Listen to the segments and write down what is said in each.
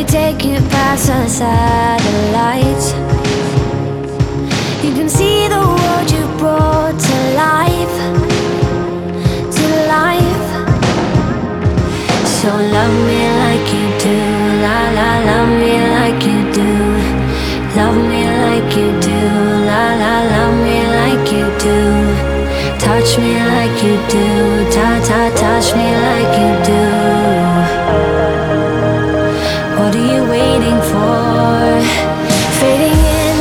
me take you past the satellites. You can see the world you brought to life, to life. So love me like you do, la la, love me like you do, love me like you do, la la, love me like you do, touch me like you do, ta ta, touch me like you do. Waiting for? Fading in,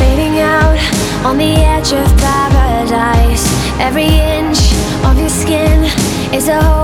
fading out, on the edge of paradise. Every inch of your skin is a